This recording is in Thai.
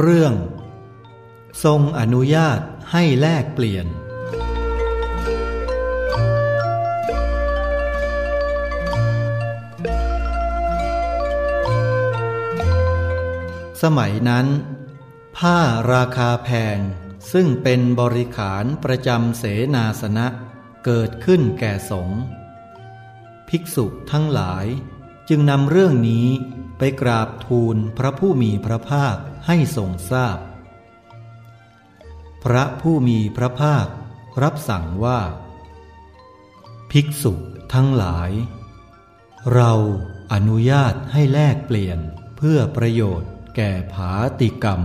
เรื่อง ทรงอนุญาตให้แลกเปลี่ยน สมัยนั้น ผ้าราคาแพงซึ่งเป็นบริขารประจำเสนาสนะเกิดขึ้นแก่สงฆ์ภิกษุทั้งหลายจึงนำเรื่องนี้ ไปกราบทูลพระผู้มีพระภาคให้ทรงทราบพพระผู้มีพระภาครับสั่งว่า ภิกษุทั้งหลาย เราอนุญาตให้แลกเปลี่ยนเพื่อประโยชน์แก่ผาติกรรม